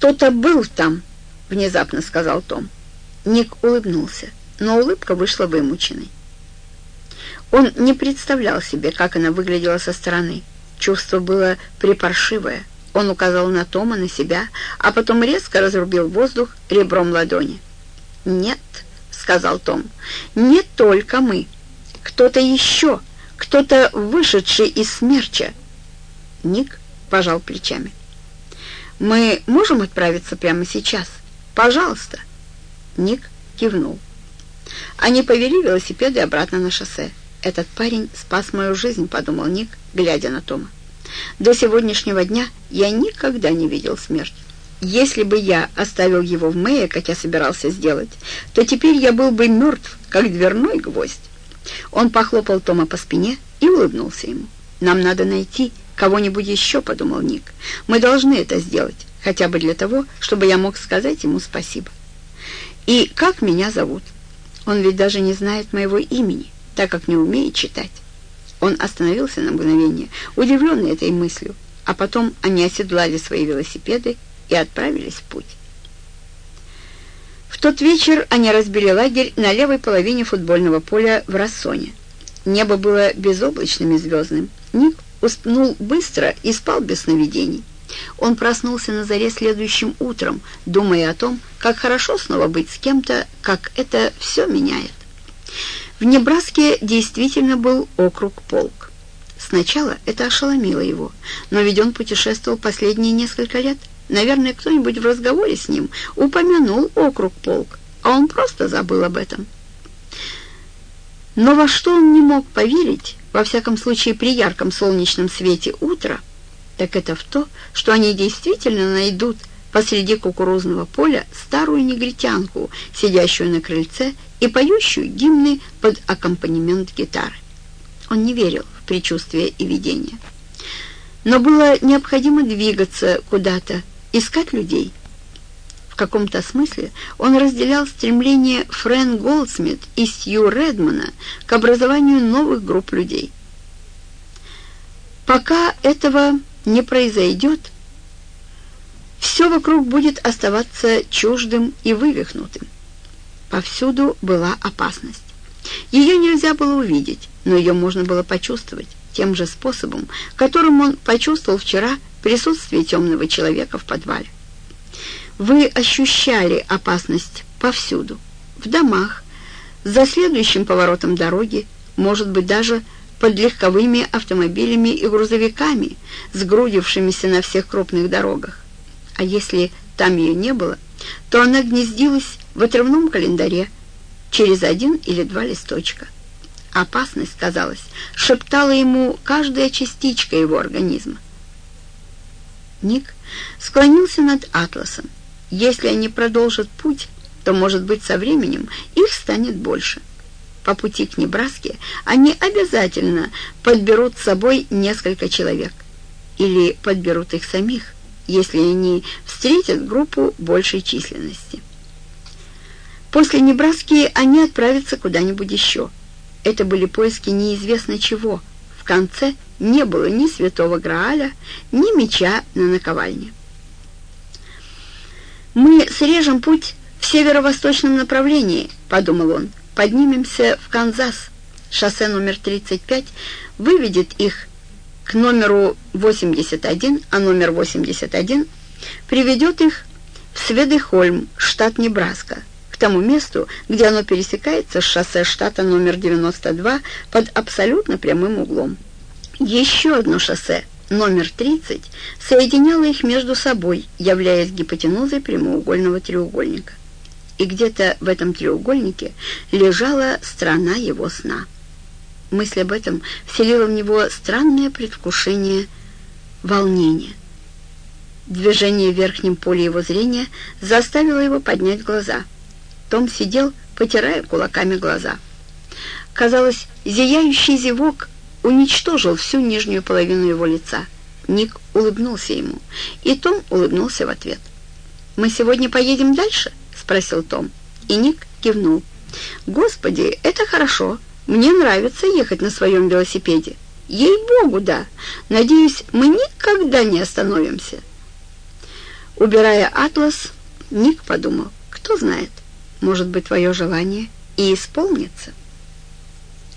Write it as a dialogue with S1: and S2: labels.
S1: «Кто-то был там», — внезапно сказал Том. Ник улыбнулся, но улыбка вышла вымученной. Он не представлял себе, как она выглядела со стороны. Чувство было припаршивое. Он указал на Тома, на себя, а потом резко разрубил воздух ребром ладони. «Нет», — сказал Том, — «не только мы. Кто-то еще, кто-то вышедший из смерча». Ник пожал плечами. «Мы можем отправиться прямо сейчас? Пожалуйста!» Ник кивнул. Они повели велосипеды обратно на шоссе. «Этот парень спас мою жизнь», — подумал Ник, глядя на Тома. «До сегодняшнего дня я никогда не видел смерть. Если бы я оставил его в Мэе, как я собирался сделать, то теперь я был бы мертв, как дверной гвоздь». Он похлопал Тома по спине и улыбнулся ему. «Нам надо найти кого-нибудь еще», — подумал Ник. «Мы должны это сделать, хотя бы для того, чтобы я мог сказать ему спасибо». «И как меня зовут? Он ведь даже не знает моего имени, так как не умеет читать». Он остановился на мгновение, удивленный этой мыслью, а потом они оседлали свои велосипеды и отправились в путь. В тот вечер они разбили лагерь на левой половине футбольного поля в Рассоне. Небо было безоблачным и звездным. Ник уснул быстро и спал без сновидений. Он проснулся на заре следующим утром, думая о том, как хорошо снова быть с кем-то, как это все меняет. В Небраске действительно был округ-полк. Сначала это ошеломило его, но ведь он путешествовал последние несколько лет. Наверное, кто-нибудь в разговоре с ним упомянул округ-полк, а он просто забыл об этом. Но во что он не мог поверить, во всяком случае при ярком солнечном свете утра, так это в то, что они действительно найдут посреди кукурузного поля старую негритянку, сидящую на крыльце и поющую гимны под аккомпанемент гитары. Он не верил в предчувствие и видение. Но было необходимо двигаться куда-то, искать людей – каком-то смысле он разделял стремление Фрэн Голдсмит и Сью Редмана к образованию новых групп людей. Пока этого не произойдет, все вокруг будет оставаться чуждым и вывихнутым. Повсюду была опасность. Ее нельзя было увидеть, но ее можно было почувствовать тем же способом, которым он почувствовал вчера присутствие темного человека в подвале. Вы ощущали опасность повсюду, в домах, за следующим поворотом дороги, может быть, даже под легковыми автомобилями и грузовиками, сгрудившимися на всех крупных дорогах. А если там ее не было, то она гнездилась в отрывном календаре через один или два листочка. Опасность, казалось, шептала ему каждая частичка его организма. Ник склонился над атласом. Если они продолжат путь, то, может быть, со временем их станет больше. По пути к Небраске они обязательно подберут с собой несколько человек. Или подберут их самих, если они встретят группу большей численности. После Небраски они отправятся куда-нибудь еще. Это были поиски неизвестно чего. В конце не было ни святого Грааля, ни меча на наковальне. «Мы срежем путь в северо-восточном направлении», — подумал он. «Поднимемся в Канзас. Шоссе номер 35 выведет их к номеру 81, а номер 81 приведет их в Сведехольм, штат Небраска, к тому месту, где оно пересекается с шоссе штата номер 92 под абсолютно прямым углом. Еще одно шоссе — номер 30 соединяла их между собой, являясь гипотенузой прямоугольного треугольника. И где-то в этом треугольнике лежала страна его сна. Мысль об этом вселила в него странное предвкушение волнения. Движение в верхнем поле его зрения заставило его поднять глаза. Том сидел, потирая кулаками глаза. Казалось, зияющий зевок уничтожил всю нижнюю половину его лица. Ник улыбнулся ему, и Том улыбнулся в ответ. «Мы сегодня поедем дальше?» — спросил Том. И Ник кивнул. «Господи, это хорошо. Мне нравится ехать на своем велосипеде. Ей-богу, да. Надеюсь, мы никогда не остановимся». Убирая атлас, Ник подумал, кто знает, может быть, твое желание и исполнится.